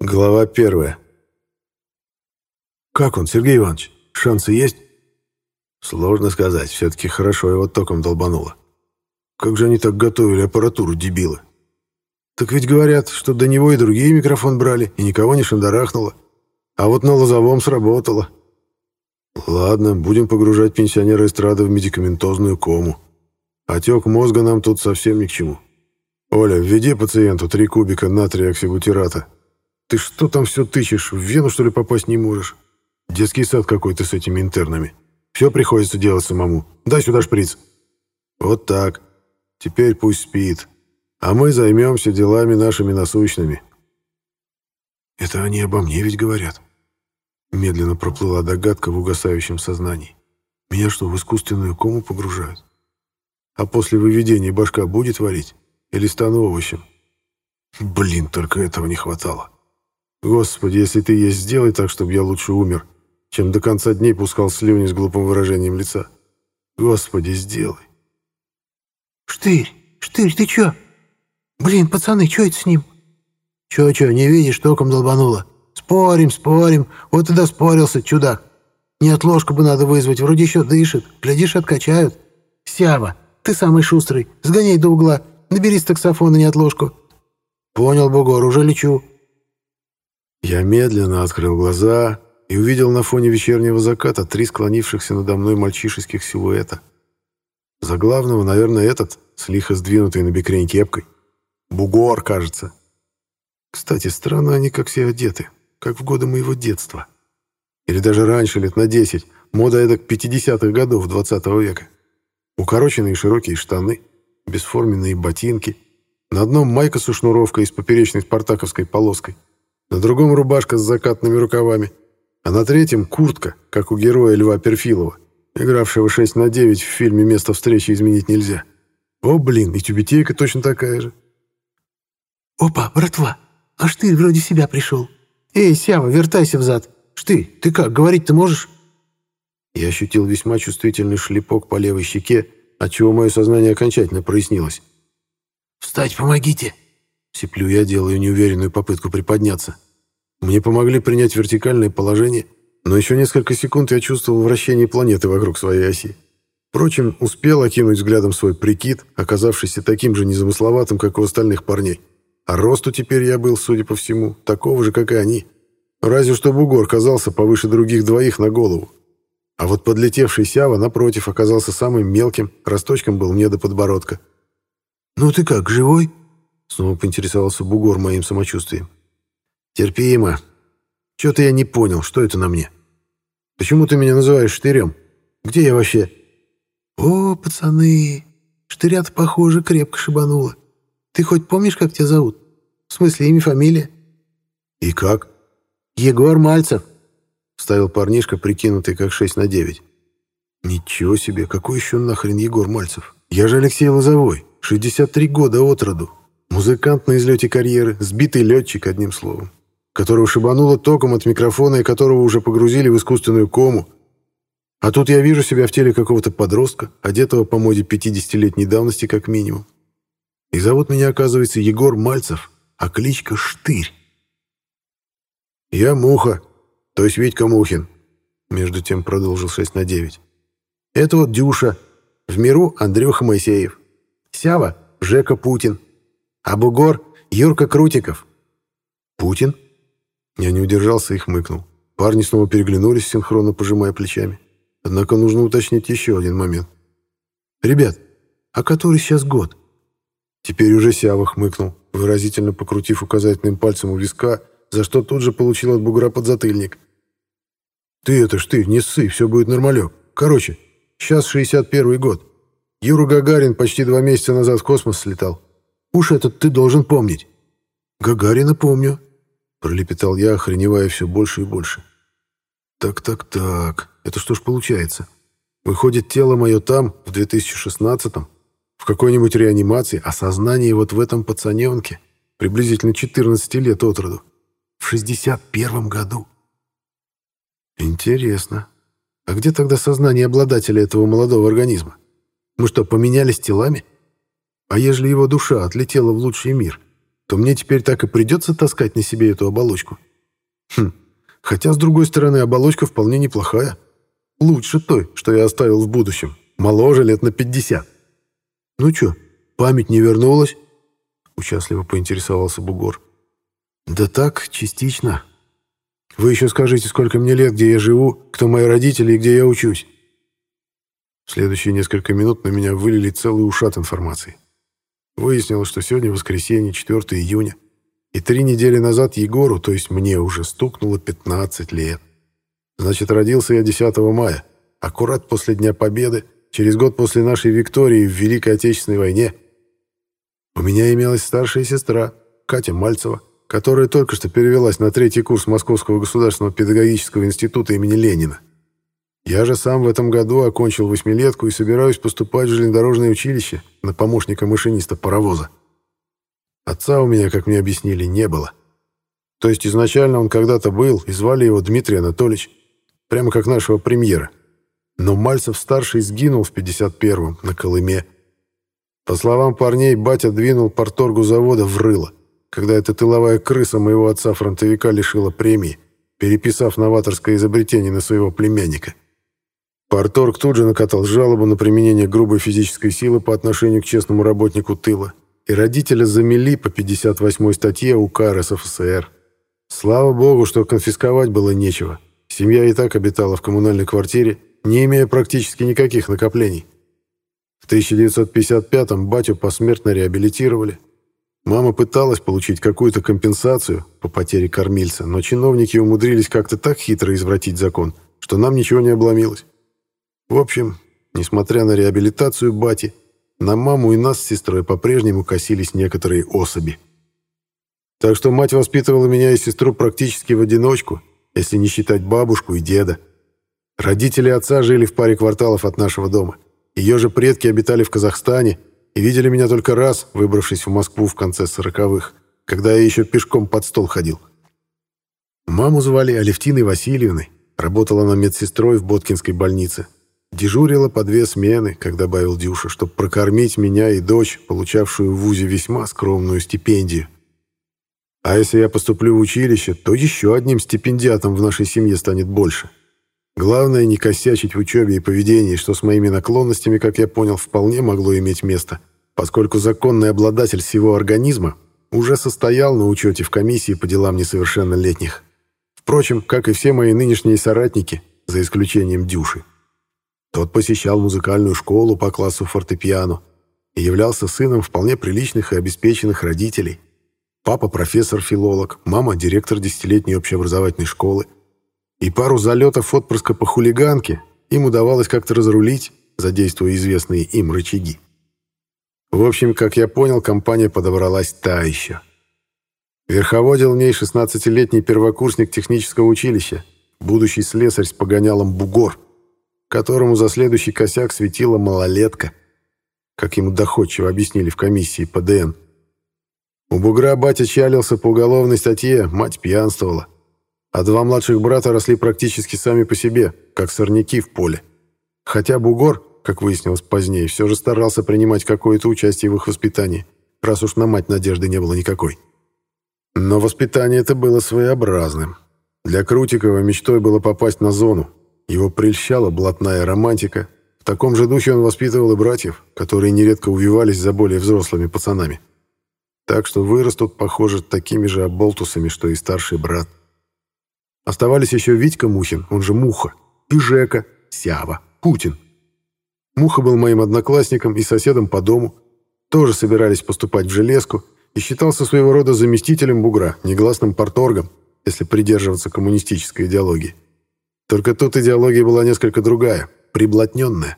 Глава первая. «Как он, Сергей Иванович? Шансы есть?» «Сложно сказать. Все-таки хорошо его током долбануло. Как же они так готовили аппаратуру, дебилы? Так ведь говорят, что до него и другие микрофон брали, и никого не шандарахнуло. А вот на лозовом сработало. Ладно, будем погружать пенсионера эстрады в медикаментозную кому. Отек мозга нам тут совсем ни к чему. Оля, введи пациенту три кубика натрия оксибутирата ты что там все тычешь? В вену, что ли, попасть не можешь? Детский сад какой-то с этими интернами. Все приходится делать самому. Дай сюда шприц. Вот так. Теперь пусть спит. А мы займемся делами нашими насущными. Это они обо мне ведь говорят. Медленно проплыла догадка в угасающем сознании. Меня что, в искусственную кому погружают? А после выведения башка будет варить? Или стану овощем? Блин, только этого не хватало. Господи, если ты есть, сделай так, чтобы я лучше умер, чем до конца дней пускал слюни с глупым выражением лица. Господи, сделай. Штырь, Штырь, ты чё? Блин, пацаны, чё это с ним? Чё-чё, не видишь, током долбануло? Спорим, спорим, вот и доспорился, чудак. Не отложку бы надо вызвать, вроде еще дышит. Глядишь, откачают. Сява, ты самый шустрый, сгоняй до угла, набери с таксофона неотложку. Понял, Бугор, уже лечу. Я медленно открыл глаза и увидел на фоне вечернего заката три склонившихся надо мной мальчишеских силуэта. За главного, наверное, этот, с лихо сдвинутой на бекрень кепкой. Бугор, кажется. Кстати, странно они как все одеты, как в годы моего детства. Или даже раньше, лет на десять, мода эдак 50-х годов 20 -го века. Укороченные широкие штаны, бесформенные ботинки, на одном майка со шнуровкой и с поперечной спартаковской полоской — на другом рубашка с закатными рукавами, а на третьем куртка, как у героя Льва Перфилова, игравшего 6 на 9 в фильме «Место встречи изменить нельзя». О, блин, и тюбетейка точно такая же. «Опа, братва, а Штырь вроде себя пришел. Эй, Сява, вертайся взад. Штырь, ты как, говорить ты можешь?» Я ощутил весьма чувствительный шлепок по левой щеке, отчего мое сознание окончательно прояснилось. «Встать помогите!» Сиплю я, делаю неуверенную попытку приподняться. Мне помогли принять вертикальное положение, но еще несколько секунд я чувствовал вращение планеты вокруг своей оси. Впрочем, успел окинуть взглядом свой прикид, оказавшийся таким же незамысловатым, как у остальных парней. А росту теперь я был, судя по всему, такого же, как и они. Разве что бугор казался повыше других двоих на голову. А вот подлетевший Сява, напротив, оказался самым мелким, росточком был мне до подбородка. «Ну ты как, живой?» Снова поинтересовался бугор моим самочувствием. «Терпимо. Чего-то я не понял, что это на мне. Почему ты меня называешь штырем? Где я вообще?» «О, пацаны, штыря-то, похоже, крепко шибануло. Ты хоть помнишь, как тебя зовут? В смысле, имя, фамилия?» «И как?» «Егор Мальцев», — вставил парнишка, прикинутый как шесть на девять. «Ничего себе, какой еще нахрен Егор Мальцев? Я же Алексей Лозовой, 63 года от роду. Музыкант на излете карьеры, сбитый летчик, одним словом, которого шибануло током от микрофона и которого уже погрузили в искусственную кому. А тут я вижу себя в теле какого-то подростка, одетого по моде 50-летней давности как минимум. И зовут меня, оказывается, Егор Мальцев, а кличка Штырь. «Я Муха, то есть Витька Мухин», — между тем продолжил 6 на 9. «Это вот Дюша, в миру Андрюха Моисеев, Сява — Жека Путин, а бугор — Юрка Крутиков». «Путин?» Я не удержался и хмыкнул. Парни снова переглянулись, синхронно пожимая плечами. Однако нужно уточнить еще один момент. «Ребят, а который сейчас год?» Теперь уже Сява хмыкнул, выразительно покрутив указательным пальцем у виска, за что тут же получил от бугра подзатыльник. «Ты это ж ты, не ссы, все будет нормалек. Короче, сейчас 61-й год. Юра Гагарин почти два месяца назад в космос слетал. Уж этот ты должен помнить». «Гагарина помню», — пролепетал я, охреневая все больше и больше. «Так-так-так, это что ж получается? Выходит, тело мое там, в 2016-м, в какой-нибудь реанимации, а сознание вот в этом пацаненке, приблизительно 14 лет от роду, в 61-м году». «Интересно. А где тогда сознание обладателя этого молодого организма? Мы что, поменялись телами?» А ежели его душа отлетела в лучший мир? то мне теперь так и придется таскать на себе эту оболочку. Хм, хотя, с другой стороны, оболочка вполне неплохая. Лучше той, что я оставил в будущем. Моложе лет на 50. Ну чё, память не вернулась? Участливо поинтересовался Бугор. Да так, частично. Вы еще скажите, сколько мне лет, где я живу, кто мои родители и где я учусь. В следующие несколько минут на меня вылили целый ушат информации. Выяснилось, что сегодня воскресенье, 4 июня, и три недели назад Егору, то есть мне, уже стукнуло 15 лет. Значит, родился я 10 мая, аккурат после Дня Победы, через год после нашей Виктории в Великой Отечественной войне. У меня имелась старшая сестра, Катя Мальцева, которая только что перевелась на третий курс Московского государственного педагогического института имени Ленина. Я же сам в этом году окончил восьмилетку и собираюсь поступать в железнодорожное училище на помощника машиниста паровоза. Отца у меня, как мне объяснили, не было. То есть изначально он когда-то был, и звали его Дмитрий Анатольевич, прямо как нашего премьера. Но Мальцев-старший сгинул в 51-м на Колыме. По словам парней, батя двинул порторгу завода в рыло когда эта тыловая крыса моего отца-фронтовика лишила премии, переписав новаторское изобретение на своего племянника. Порторг тут же накатал жалобу на применение грубой физической силы по отношению к честному работнику тыла, и родителя замели по 58-й статье УК РСФСР. Слава богу, что конфисковать было нечего. Семья и так обитала в коммунальной квартире, не имея практически никаких накоплений. В 1955-м батю посмертно реабилитировали, Мама пыталась получить какую-то компенсацию по потере кормильца, но чиновники умудрились как-то так хитро извратить закон, что нам ничего не обломилось. В общем, несмотря на реабилитацию бати, на маму и нас с сестрой по-прежнему косились некоторые особи. Так что мать воспитывала меня и сестру практически в одиночку, если не считать бабушку и деда. Родители отца жили в паре кварталов от нашего дома. Ее же предки обитали в Казахстане, и видели меня только раз, выбравшись в Москву в конце сороковых, когда я еще пешком под стол ходил. Маму звали Алевтиной Васильевной, работала она медсестрой в Боткинской больнице. Дежурила по две смены, как добавил Дюша, чтобы прокормить меня и дочь, получавшую в ВУЗе весьма скромную стипендию. А если я поступлю в училище, то еще одним стипендиатом в нашей семье станет больше. Главное не косячить в учебе и поведении, что с моими наклонностями, как я понял, вполне могло иметь место поскольку законный обладатель всего организма уже состоял на учете в комиссии по делам несовершеннолетних. Впрочем, как и все мои нынешние соратники, за исключением Дюши. Тот посещал музыкальную школу по классу фортепиано и являлся сыном вполне приличных и обеспеченных родителей. Папа профессор-филолог, мама директор десятилетней общеобразовательной школы. И пару залетов отпрыска по хулиганке им удавалось как-то разрулить, задействуя известные им рычаги. В общем, как я понял, компания подобралась та еще. Верховодил в ней 16-летний первокурсник технического училища, будущий слесарь с погонялом «Бугор», которому за следующий косяк светила малолетка, как ему доходчиво объяснили в комиссии по ДН. У Бугра батя чалился по уголовной статье, мать пьянствовала, а два младших брата росли практически сами по себе, как сорняки в поле. Хотя Бугор, как выяснилось позднее, все же старался принимать какое-то участие в их воспитании, раз уж на мать надежды не было никакой. Но воспитание это было своеобразным. Для Крутикова мечтой было попасть на зону. Его прельщала блатная романтика. В таком же духе он воспитывал и братьев, которые нередко увивались за более взрослыми пацанами. Так что вырастут, похоже, такими же оболтусами, что и старший брат. Оставались еще Витька Мухин, он же Муха, и Жека, Сява, Путин, Муха был моим одноклассником и соседом по дому. Тоже собирались поступать в железку и считался своего рода заместителем бугра, негласным порторгом, если придерживаться коммунистической идеологии. Только тут идеология была несколько другая, приблотненная.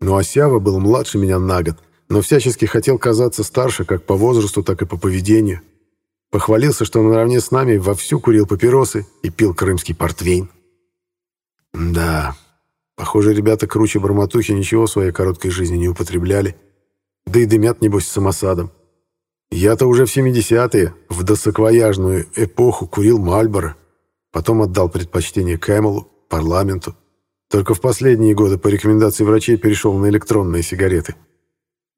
Ну а Сява был младше меня на год, но всячески хотел казаться старше как по возрасту, так и по поведению. Похвалился, что наравне с нами вовсю курил папиросы и пил крымский портвейн. Да, Похоже, ребята круче Барматухи ничего в своей короткой жизни не употребляли. Да и дымят, небось, самосадом. Я-то уже в 70-е, в досаквояжную эпоху, курил Мальборо. Потом отдал предпочтение Кэмелу, парламенту. Только в последние годы по рекомендации врачей перешел на электронные сигареты.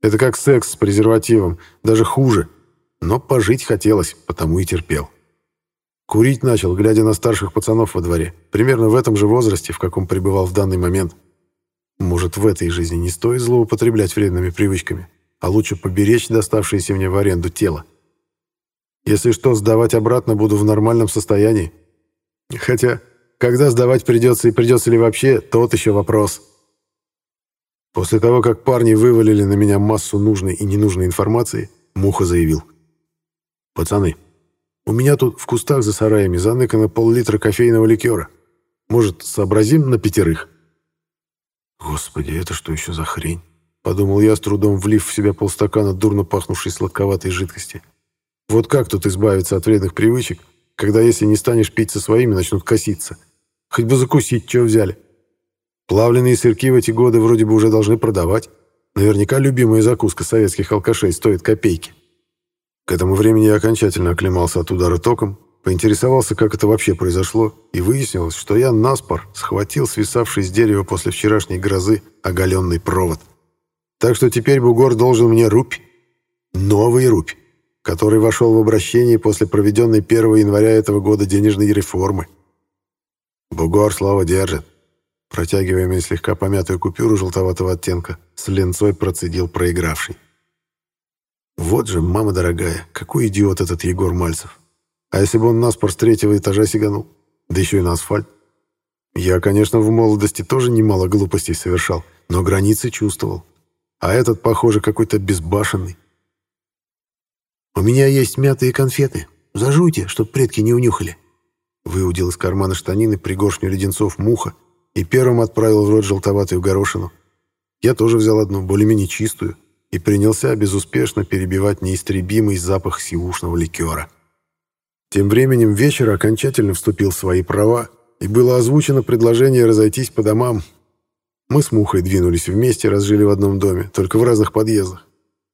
Это как секс с презервативом, даже хуже. но пожить хотелось, потому и терпел. Курить начал, глядя на старших пацанов во дворе, примерно в этом же возрасте, в каком пребывал в данный момент. Может, в этой жизни не стоит злоупотреблять вредными привычками, а лучше поберечь доставшееся мне в аренду тело. Если что, сдавать обратно буду в нормальном состоянии. Хотя, когда сдавать придется и придется ли вообще, тот еще вопрос. После того, как парни вывалили на меня массу нужной и ненужной информации, Муха заявил. «Пацаны, у меня тут в кустах за сараями заныкано пол-литра кофейного ликера. Может, сообразим на пятерых?» «Господи, это что еще за хрень?» Подумал я, с трудом влив в себя полстакана дурно пахнувшей сладковатой жидкости. Вот как тут избавиться от вредных привычек, когда если не станешь пить со своими, начнут коситься? Хоть бы закусить, что взяли. Плавленые сырки в эти годы вроде бы уже должны продавать. Наверняка любимая закуска советских алкашей стоит копейки. К этому времени я окончательно оклемался от удара током, поинтересовался, как это вообще произошло, и выяснилось, что я наспор схватил свисавший с дерева после вчерашней грозы оголенный провод. Так что теперь бугор должен мне рубь. Новый рубь который вошел в обращение после проведенной 1 января этого года денежной реформы. Бугор слово держит. Протягивая мне слегка помятую купюру желтоватого оттенка, с ленцой процедил проигравший. Вот же, мама дорогая, какой идиот этот Егор Мальцев. А если бы он наспор с третьего этажа сиганул? Да еще и на асфальт. Я, конечно, в молодости тоже немало глупостей совершал, но границы чувствовал. А этот, похоже, какой-то безбашенный. «У меня есть мятые конфеты. Зажуйте, чтоб предки не унюхали». Выудил из кармана штанины пригоршню леденцов муха и первым отправил в рот желтоватую горошину. Я тоже взял одну, более-менее чистую, и принялся безуспешно перебивать неистребимый запах сивушного ликера. Тем временем вечер окончательно вступил в свои права, и было озвучено предложение разойтись по домам. Мы с Мухой двинулись вместе, разжили в одном доме, только в разных подъездах.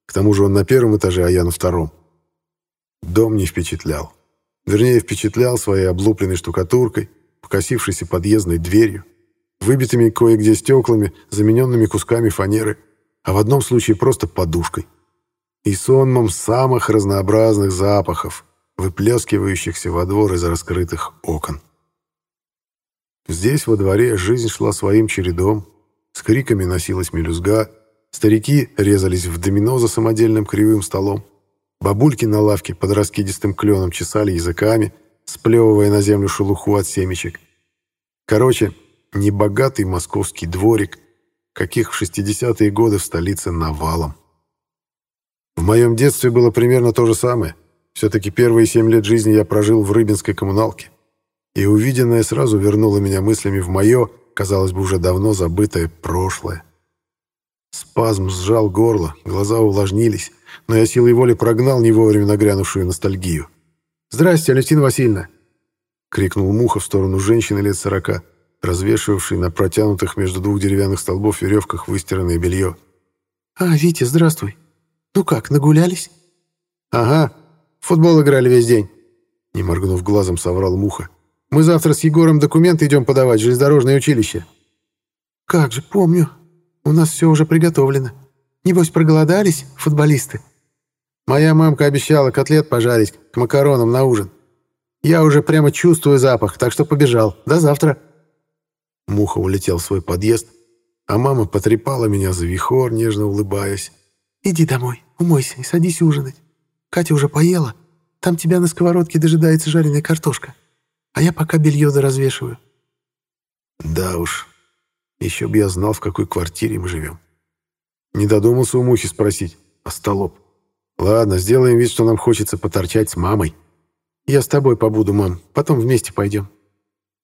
К тому же он на первом этаже, а я на втором. Дом не впечатлял. Вернее, впечатлял своей облупленной штукатуркой, покосившейся подъездной дверью, выбитыми кое-где стеклами, замененными кусками фанеры, а в одном случае просто подушкой. И сонмом самых разнообразных запахов, выплескивающихся во двор из раскрытых окон. Здесь, во дворе, жизнь шла своим чередом, с криками носилась мелюзга, старики резались в домино за самодельным кривым столом, Бабульки на лавке под раскидистым кленом чесали языками, сплевывая на землю шелуху от семечек. Короче, небогатый московский дворик, каких в 60-е годы в столице навалом. В моем детстве было примерно то же самое. Все-таки первые семь лет жизни я прожил в рыбинской коммуналке. И увиденное сразу вернуло меня мыслями в мое, казалось бы, уже давно забытое прошлое. Спазм сжал горло, глаза увлажнились, но я силой воли прогнал не вовремя нагрянувшую ностальгию. «Здрасте, Алевтина Васильевна!» — крикнул Муха в сторону женщины лет сорока, развешивавшей на протянутых между двух деревянных столбов веревках выстиранное белье. «А, Витя, здравствуй. Ну как, нагулялись?» «Ага, в футбол играли весь день», — не моргнув глазом, соврал Муха. «Мы завтра с Егором документы идем подавать в железнодорожное училище». «Как же, помню. У нас все уже приготовлено. Небось, проголодались, футболисты?» Моя мамка обещала котлет пожарить к макаронам на ужин. Я уже прямо чувствую запах, так что побежал. До завтра». Муха улетел в свой подъезд, а мама потрепала меня за вихор, нежно улыбаясь. «Иди домой, умойся и садись ужинать. Катя уже поела. Там тебя на сковородке дожидается жареная картошка. А я пока белье доразвешиваю». «Да уж, еще бы я знал, в какой квартире мы живем. Не додумался у Мухи спросить, а столоп. Ладно, сделаем вид, что нам хочется поторчать с мамой. Я с тобой побуду, мам, потом вместе пойдем.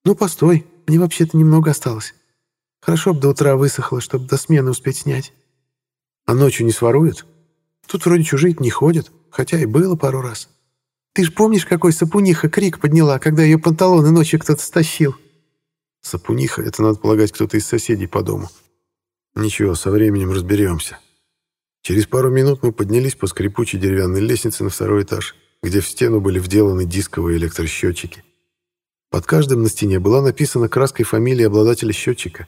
Ну, постой, мне вообще-то немного осталось. Хорошо бы до утра высохло, чтобы до смены успеть снять. А ночью не своруют? Тут вроде чужие не ходят, хотя и было пару раз. Ты ж помнишь, какой сапуниха крик подняла, когда ее панталоны ночью кто-то стащил? Сапуниха — это, надо полагать, кто-то из соседей по дому. Ничего, со временем разберемся. Через пару минут мы поднялись по скрипучей деревянной лестнице на второй этаж, где в стену были вделаны дисковые электросчетчики. Под каждым на стене была написана краской фамилия обладателя счетчика.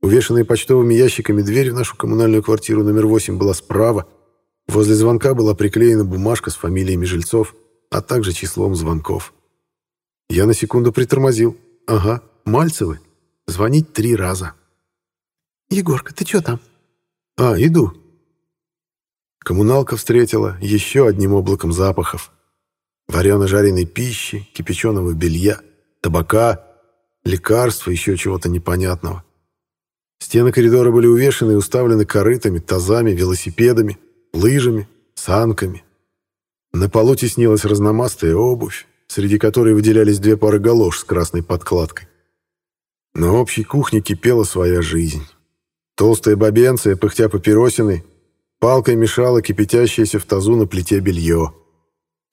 Увешанная почтовыми ящиками дверь в нашу коммунальную квартиру номер 8 была справа, Возле звонка была приклеена бумажка с фамилиями жильцов, а также числом звонков. Я на секунду притормозил. Ага, Мальцевы. Звонить три раза. «Егорка, ты что там?» «А, иду». Коммуналка встретила еще одним облаком запахов. Варено-жареной пищи, кипяченого белья, табака, лекарства, еще чего-то непонятного. Стены коридора были увешаны и уставлены корытами, тазами, велосипедами, лыжами, санками. На полу теснилась разномастая обувь, среди которой выделялись две пары галош с красной подкладкой. На общей кухне кипела своя жизнь. Толстая бабенция, пыхтя папиросиной, палкой мешала кипятящееся в тазу на плите белье.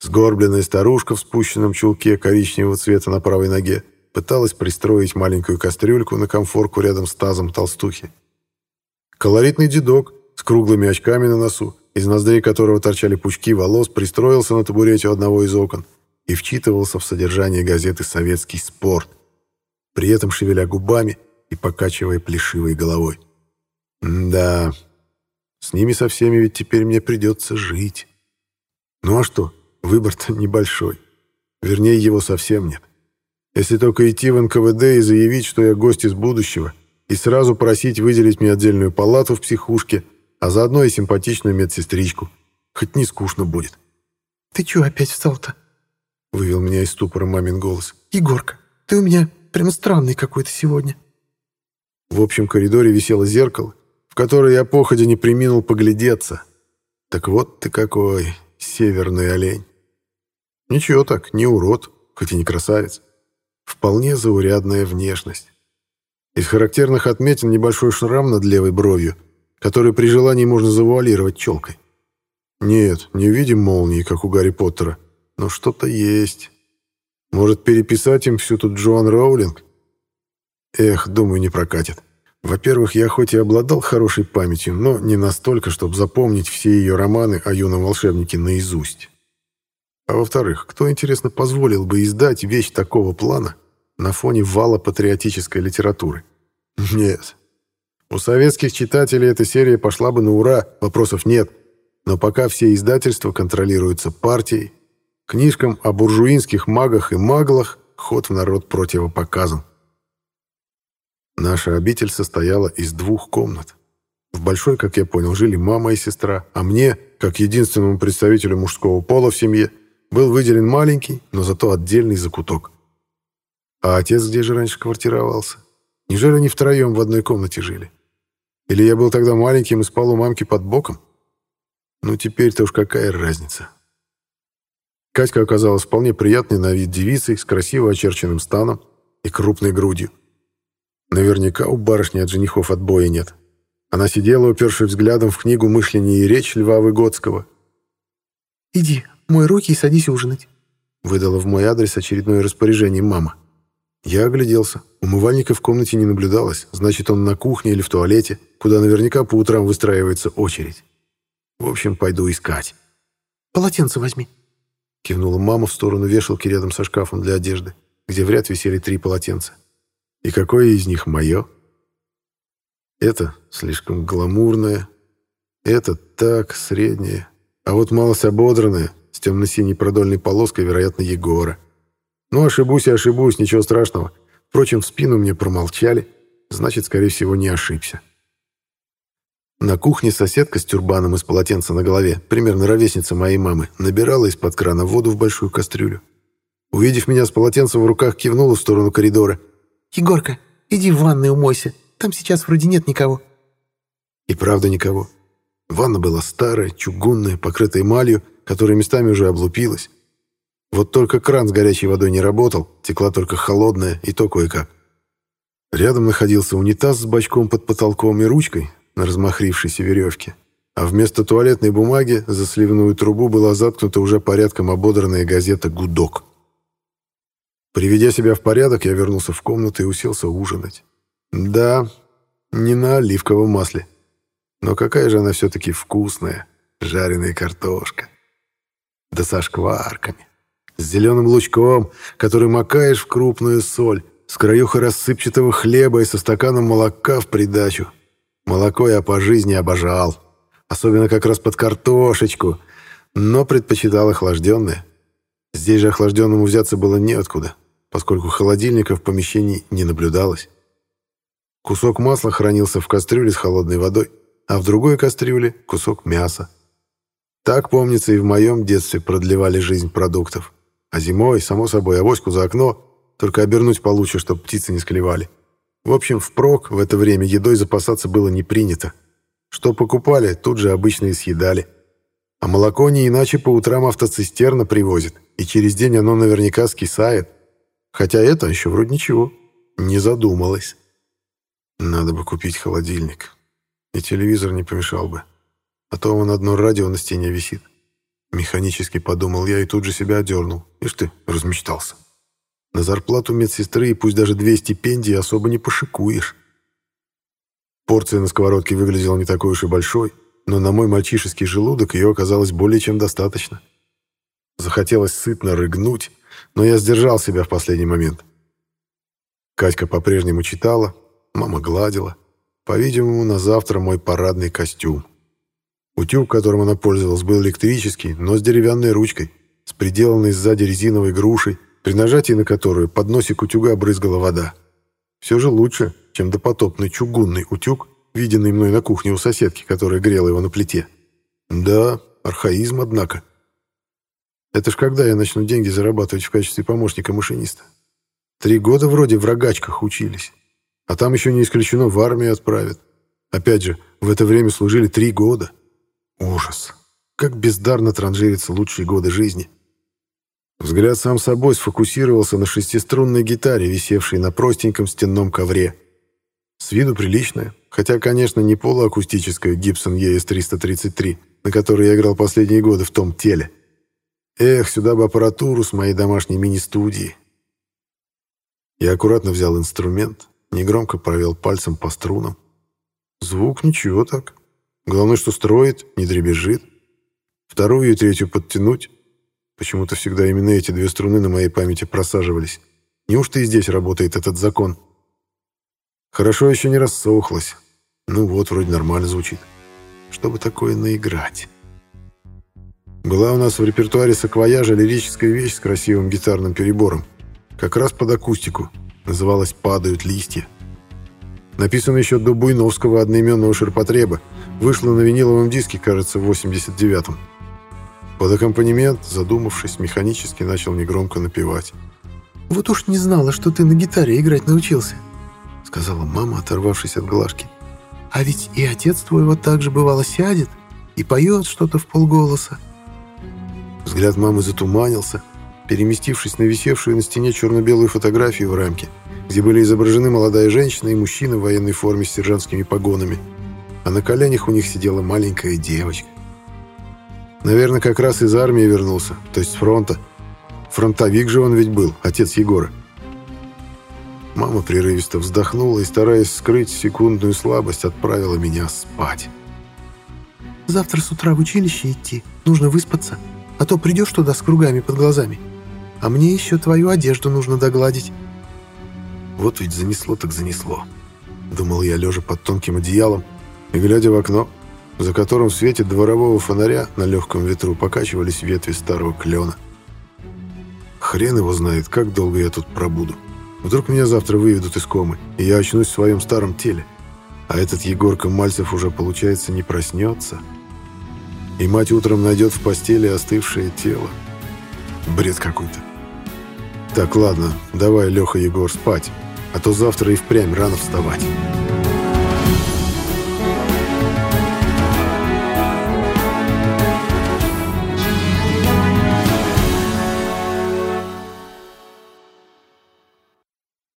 Сгорбленная старушка в спущенном чулке коричневого цвета на правой ноге пыталась пристроить маленькую кастрюльку на комфорку рядом с тазом толстухи. Колоритный дедок с круглыми очками на носу, из ноздрей которого торчали пучки волос, пристроился на табурете одного из окон и вчитывался в содержание газеты «Советский спорт», при этом шевеля губами и покачивая плешивой головой. Да, с ними со всеми ведь теперь мне придется жить. Ну а что, выбор-то небольшой. Вернее, его совсем нет. Если только идти в НКВД и заявить, что я гость из будущего, и сразу просить выделить мне отдельную палату в психушке, а заодно и симпатичную медсестричку. Хоть не скучно будет. «Ты чё опять встал-то?» — вывел меня из ступора мамин голос. «Егорка, ты у меня Прямо странный какой-то сегодня». В общем коридоре висело зеркало, в которое я походя не приминул поглядеться. Так вот ты какой, северный олень. Ничего так, не урод, хоть и не красавец. Вполне заурядная внешность. Из характерных отметин небольшой шрам над левой бровью, который при желании можно завуалировать челкой. Нет, не видим молнии, как у Гарри Поттера, но что-то есть. Может, переписать им всю тут Джоан Роулинг? Эх, думаю, не прокатит. Во-первых, я хоть и обладал хорошей памятью, но не настолько, чтобы запомнить все ее романы о юном волшебнике наизусть. А во-вторых, кто, интересно, позволил бы издать вещь такого плана на фоне вала патриотической литературы? Нет. У советских читателей эта серия пошла бы на ура, вопросов нет. Но пока все издательства контролируются партией, Книжкам о буржуинских магах и маглах ход в народ противопоказан. Наша обитель состояла из двух комнат. В большой, как я понял, жили мама и сестра, а мне, как единственному представителю мужского пола в семье, был выделен маленький, но зато отдельный закуток. А отец где же раньше квартировался? Неужели они втроем в одной комнате жили? Или я был тогда маленьким и спал у мамки под боком? Ну, теперь-то уж какая разница. Катька оказалась вполне приятной на вид девицей с красиво очерченным станом и крупной грудью. Наверняка у барышни от женихов отбоя нет. Она сидела, упершись взглядом в книгу «Мышление и речь» Льва Выгодского. «Иди, мой руки и садись ужинать», — выдала в мой адрес очередное распоряжение мама. Я огляделся. Умывальника в комнате не наблюдалось, значит, он на кухне или в туалете, куда наверняка по утрам выстраивается очередь. В общем, пойду искать. «Полотенце возьми», Кивнула мама в сторону вешалки рядом со шкафом для одежды, где в ряд висели три полотенца. И какое из них мое? Это слишком гламурное, это так, среднее, а вот малость ободранное, с темно-синей продольной полоской, вероятно, Егора. Ну, ошибусь и ошибусь, ничего страшного. Впрочем, в спину мне промолчали, значит, скорее всего, не ошибся. На кухне соседка с тюрбаном из полотенца на голове, примерно ровесница моей мамы, набирала из-под крана воду в большую кастрюлю. Увидев меня с полотенцем в руках, кивнула в сторону коридора. «Егорка, иди в ванную умойся. Там сейчас вроде нет никого». И правда никого. Ванна была старая, чугунная, покрытая эмалью, которая местами уже облупилась. Вот только кран с горячей водой не работал, текла только холодная, и то кое-как. Рядом находился унитаз с бачком под потолком и ручкой, на размахрившейся веревке, а вместо туалетной бумаги за сливную трубу была заткнута уже порядком ободранная газета «Гудок». Приведя себя в порядок, я вернулся в комнату и уселся ужинать. Да, не на оливковом масле. Но какая же она все-таки вкусная, жареная картошка. Да со шкварками, с зеленым лучком, который макаешь в крупную соль, с краюхой рассыпчатого хлеба и со стаканом молока в придачу. Молоко я по жизни обожал. особенно как раз под картошечку, но предпочитал охлажденное. Здесь же охлажденному взяться было неоткуда, поскольку холодильника в помещении не наблюдалось. Кусок масла хранился в кастрюле с холодной водой, а в другой кастрюле кусок мяса. Так, помнится, и в моем детстве продлевали жизнь продуктов. А зимой, само собой, авоську за окно, только обернуть получше, чтобы птицы не склевали. В общем, впрок в это время едой запасаться было не принято. Что покупали, тут же обычно и съедали. А молоко не иначе по утрам автоцистерна привозит, и через день оно наверняка скисает. Хотя это еще вроде ничего. Не задумалась. Надо бы купить холодильник. И телевизор не помешал бы. А то вон одно радио на стене висит. Механически подумал я и тут же себя одернул. Ишь ты, размечтался. На зарплату медсестры и пусть даже две стипендии особо не пошикуешь. Порция на сковородке выглядела не такой уж и большой, но на мой мальчишеский желудок ее оказалось более чем достаточно. Захотелось сытно рыгнуть, но я сдержал себя в последний момент. Катька по-прежнему читала, мама гладила. По-видимому, на завтра мой парадный костюм. Утюг, которым она пользовалась, был электрический, но с деревянной ручкой, с приделанной сзади резиновой грушей, при нажатии на которую под носик утюга брызгала вода. Все же лучше, чем допотопный чугунный утюг, виденный мной на кухне у соседки, которая грела его на плите. Да, архаизм, однако. Это ж когда я начну деньги зарабатывать в качестве помощника машиниста? Три года вроде в рогачках учились. А там еще не исключено в армию отправят. Опять же, в это время служили три года. Ужас. Как бездарно транжирятся лучшие годы жизни. Взгляд сам собой сфокусировался на шестиструнной гитаре, висевшей на простеньком стенном ковре. С виду приличная, хотя, конечно, не полуакустическая Gibson ES-333, на которой я играл последние годы в том теле. Эх, сюда бы аппаратуру с моей домашней мини-студии. Я аккуратно взял инструмент, негромко провел пальцем по струнам. Звук ничего так. Главное, что строит, не дребезжит. Вторую и третью подтянуть. Почему-то всегда именно эти две струны на моей памяти просаживались. Неужто и здесь работает этот закон? Хорошо еще не рассохлось. Ну вот, вроде нормально звучит. Что бы такое наиграть? Была у нас в репертуаре саквояжа лирическая вещь с красивым гитарным перебором. Как раз под акустику. Называлась «Падают листья». Написано еще до Буйновского одноименного ширпотреба. Вышло на виниловом диске, кажется, в 89-м. Под аккомпанемент, задумавшись, механически начал негромко напевать. «Вот уж не знала, что ты на гитаре играть научился», — сказала мама, оторвавшись от глажки. «А ведь и отец твой вот так же бывало сядет и поет что-то в полголоса». Взгляд мамы затуманился, переместившись на висевшую на стене черно-белую фотографию в рамке — где были изображены молодая женщина и мужчина в военной форме с сержантскими погонами, а на коленях у них сидела маленькая девочка. Наверное, как раз из армии вернулся, то есть с фронта. Фронтовик же он ведь был, отец Егора. Мама прерывисто вздохнула и, стараясь скрыть секундную слабость, отправила меня спать. «Завтра с утра в училище идти. Нужно выспаться. А то придешь туда с кругами под глазами. А мне еще твою одежду нужно догладить». Вот ведь занесло так занесло. Думал я, лежа под тонким одеялом и глядя в окно, за которым в свете дворового фонаря на легком ветру покачивались ветви старого клена. Хрен его знает, как долго я тут пробуду. Вдруг меня завтра выведут из комы, и я очнусь в своем старом теле. А этот Егорка Мальцев уже, получается, не проснется. И мать утром найдет в постели остывшее тело. Бред какой-то. Так, ладно, давай, Леха, Егор, спать а то завтра и впрямь рано вставать.